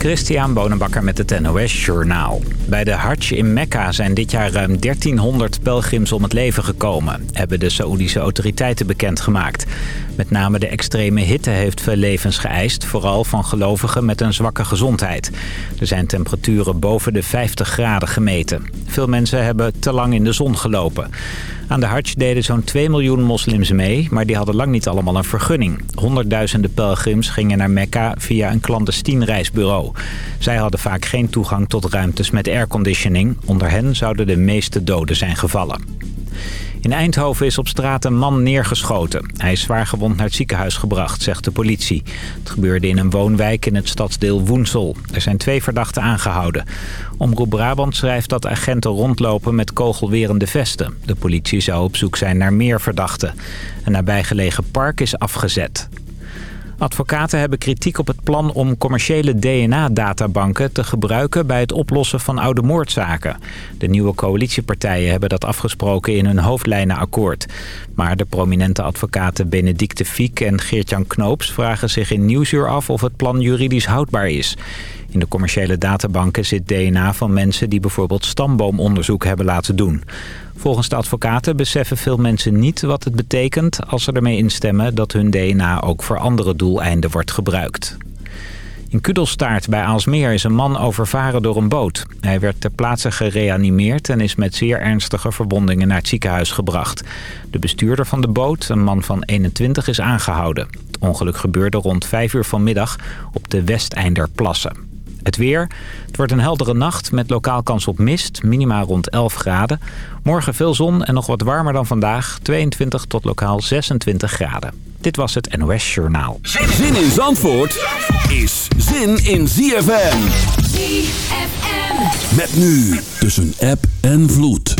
Christian Bonenbakker met het NOS Journaal. Bij de Hajj in Mekka zijn dit jaar ruim 1300 pelgrims om het leven gekomen... hebben de Saoedische autoriteiten bekendgemaakt. Met name de extreme hitte heeft veel levens geëist... vooral van gelovigen met een zwakke gezondheid. Er zijn temperaturen boven de 50 graden gemeten. Veel mensen hebben te lang in de zon gelopen. Aan de Hajj deden zo'n 2 miljoen moslims mee, maar die hadden lang niet allemaal een vergunning. Honderdduizenden pelgrims gingen naar Mekka via een clandestien reisbureau. Zij hadden vaak geen toegang tot ruimtes met airconditioning. Onder hen zouden de meeste doden zijn gevallen. In Eindhoven is op straat een man neergeschoten. Hij is zwaargewond naar het ziekenhuis gebracht, zegt de politie. Het gebeurde in een woonwijk in het stadsdeel Woensel. Er zijn twee verdachten aangehouden. Omroep Brabant schrijft dat agenten rondlopen met kogelwerende vesten. De politie zou op zoek zijn naar meer verdachten. Een nabijgelegen park is afgezet. Advocaten hebben kritiek op het plan om commerciële DNA-databanken te gebruiken bij het oplossen van oude moordzaken. De nieuwe coalitiepartijen hebben dat afgesproken in hun hoofdlijnenakkoord. Maar de prominente advocaten Benedicte Fiek en Geert-Jan Knoops vragen zich in Nieuwsuur af of het plan juridisch houdbaar is. In de commerciële databanken zit DNA van mensen die bijvoorbeeld stamboomonderzoek hebben laten doen. Volgens de advocaten beseffen veel mensen niet wat het betekent als ze ermee instemmen dat hun DNA ook voor andere doeleinden wordt gebruikt. In Kudelstaart bij Aalsmeer is een man overvaren door een boot. Hij werd ter plaatse gereanimeerd en is met zeer ernstige verwondingen naar het ziekenhuis gebracht. De bestuurder van de boot, een man van 21, is aangehouden. Het ongeluk gebeurde rond 5 uur vanmiddag op de Westeinderplassen. Het weer. Het wordt een heldere nacht met lokaal kans op mist. Minima rond 11 graden. Morgen veel zon en nog wat warmer dan vandaag. 22 tot lokaal 26 graden. Dit was het NOS Journaal. Zin in Zandvoort is zin in ZFM. ZFM. Met nu tussen app en vloed.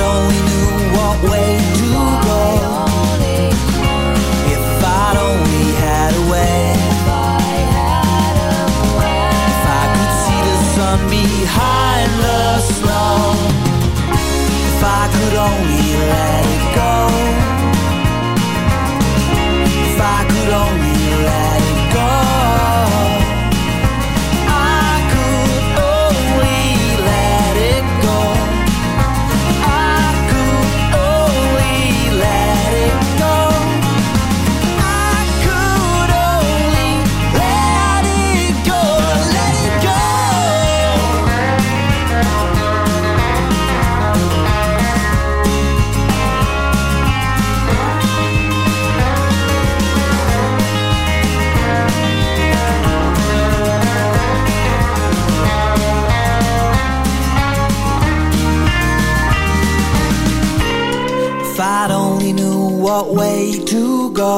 behind the snow If I only had a way. If I could see the sun me high and so I could only let it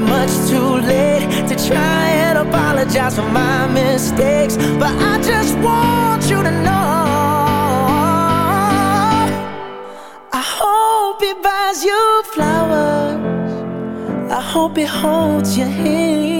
Much too late to try and apologize for my mistakes, but I just want you to know. I hope he buys you flowers. I hope he holds your hand,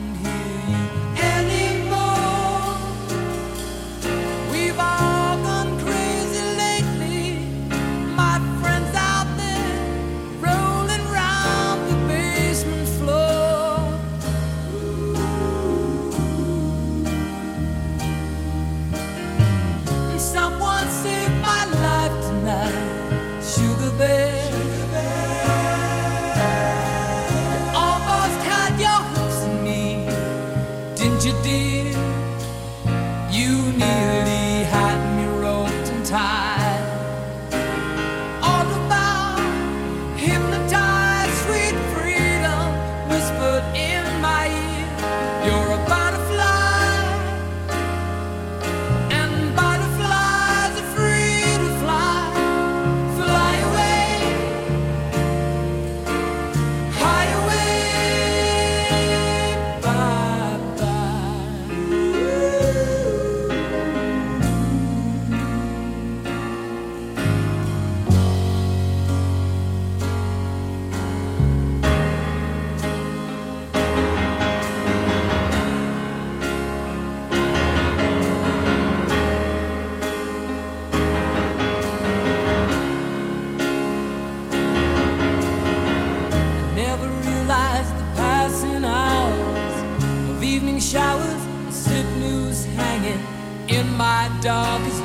my darkest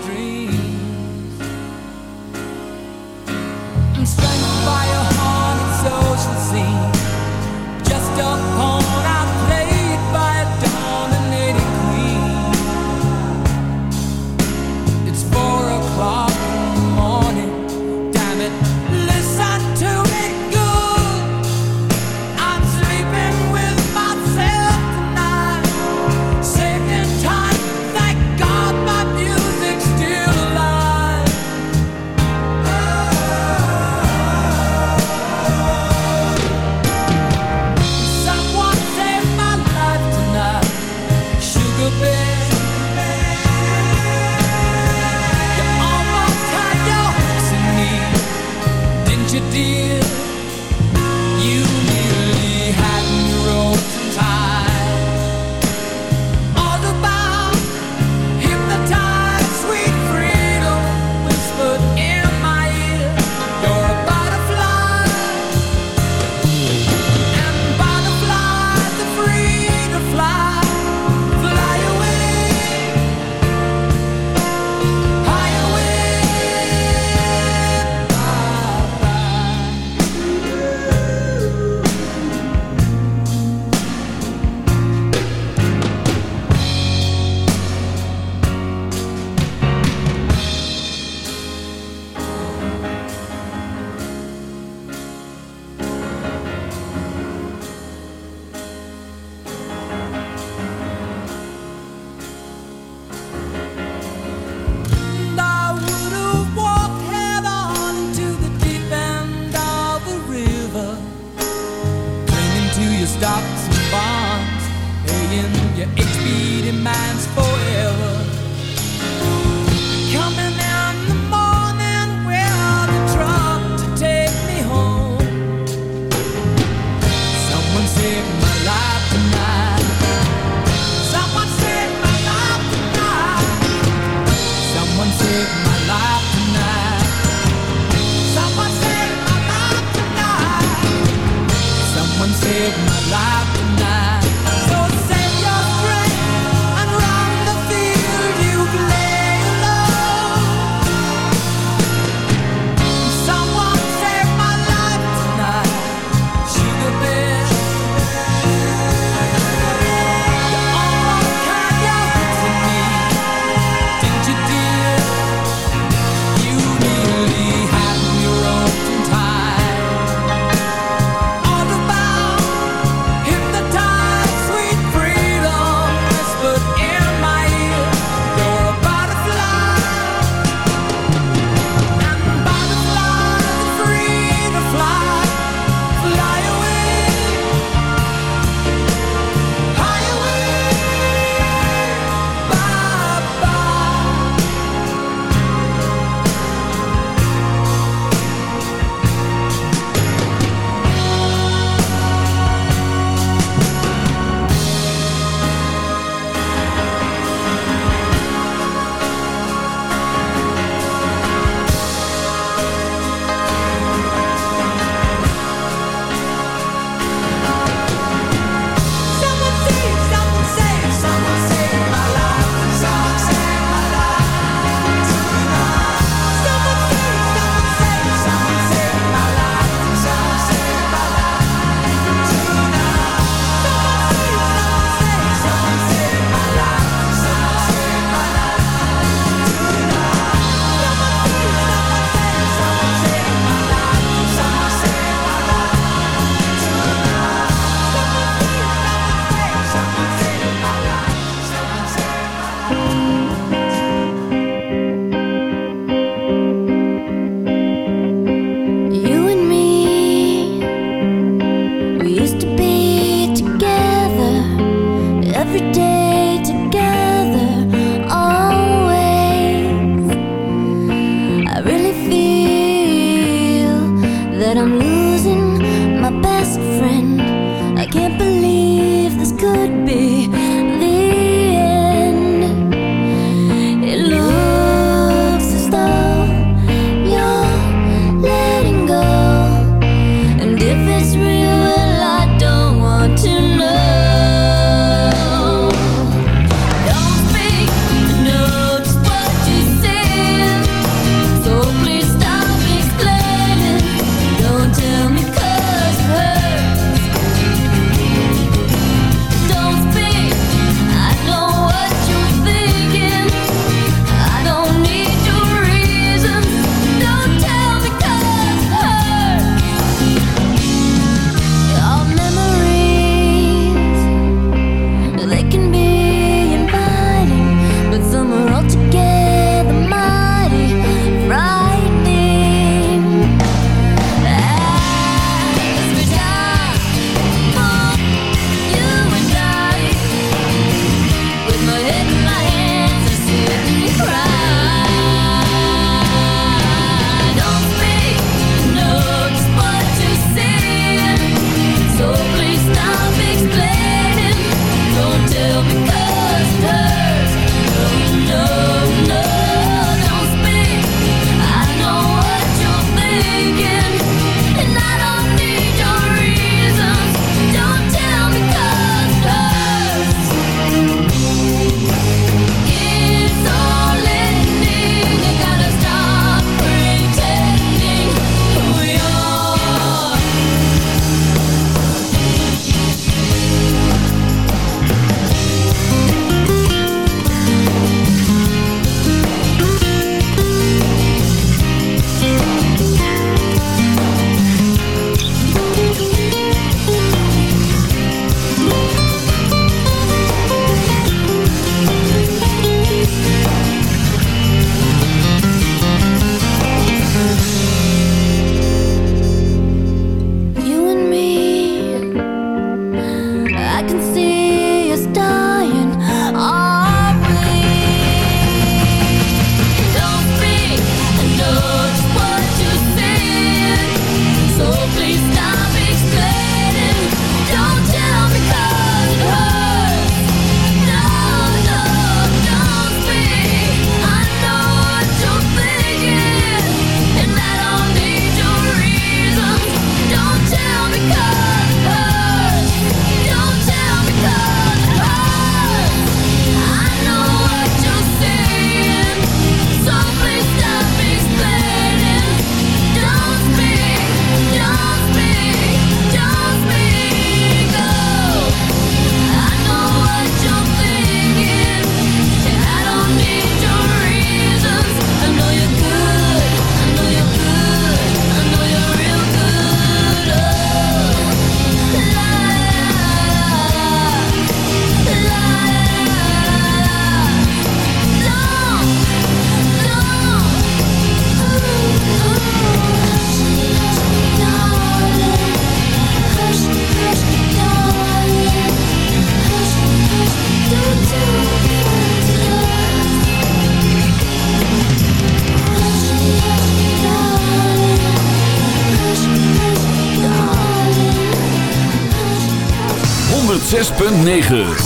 106.9